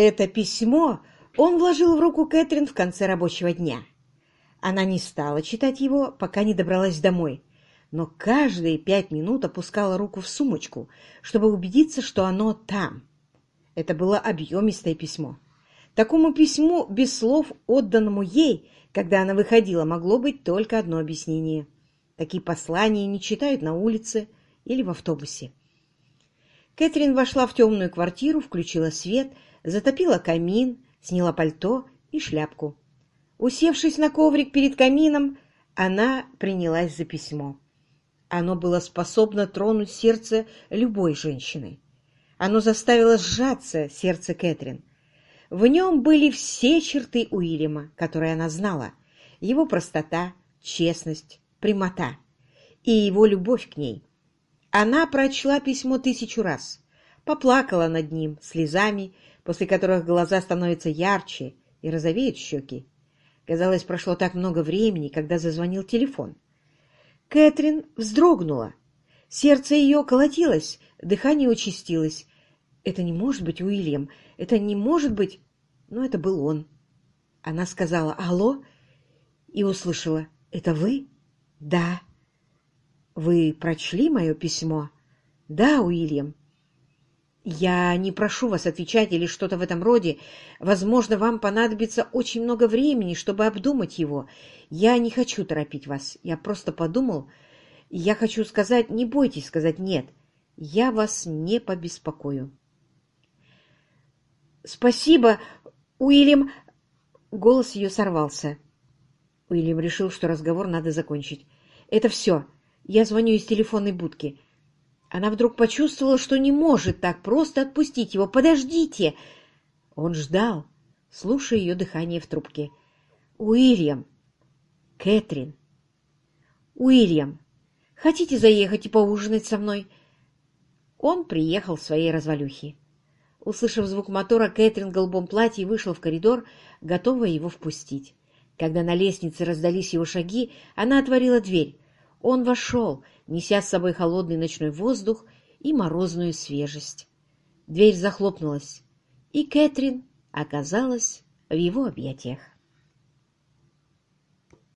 Это письмо он вложил в руку Кэтрин в конце рабочего дня. Она не стала читать его, пока не добралась домой, но каждые пять минут опускала руку в сумочку, чтобы убедиться, что оно там. Это было объемистое письмо. Такому письму, без слов, отданному ей, когда она выходила, могло быть только одно объяснение. Такие послания не читают на улице или в автобусе. Кэтрин вошла в темную квартиру, включила свет, затопила камин, сняла пальто и шляпку. Усевшись на коврик перед камином, она принялась за письмо. Оно было способно тронуть сердце любой женщины. Оно заставило сжаться сердце Кэтрин. В нем были все черты Уильяма, которые она знала. Его простота, честность, прямота и его любовь к ней. Она прочла письмо тысячу раз, поплакала над ним слезами, после которых глаза становятся ярче и розовеют щеки. Казалось, прошло так много времени, когда зазвонил телефон. Кэтрин вздрогнула. Сердце ее колотилось, дыхание участилось. Это не может быть Уильям, это не может быть... Но это был он. Она сказала «Алло?» и услышала «Это вы?» «Да». «Вы прочли мое письмо?» «Да, Уильям». «Я не прошу вас отвечать или что-то в этом роде. Возможно, вам понадобится очень много времени, чтобы обдумать его. Я не хочу торопить вас. Я просто подумал... Я хочу сказать, не бойтесь сказать «нет». Я вас не побеспокою». «Спасибо, Уильям...» Голос ее сорвался. Уильям решил, что разговор надо закончить. «Это все. Я звоню из телефонной будки. Она вдруг почувствовала, что не может так просто отпустить его. «Подождите!» Он ждал, слушая ее дыхание в трубке. «Уильям! Кэтрин! Уильям! Хотите заехать и поужинать со мной?» Он приехал в своей развалюхе. Услышав звук мотора, Кэтрин в голубом платье вышел в коридор, готовая его впустить. Когда на лестнице раздались его шаги, она отворила дверь. Он вошел, неся с собой холодный ночной воздух и морозную свежесть. Дверь захлопнулась, и Кэтрин оказалась в его объятиях.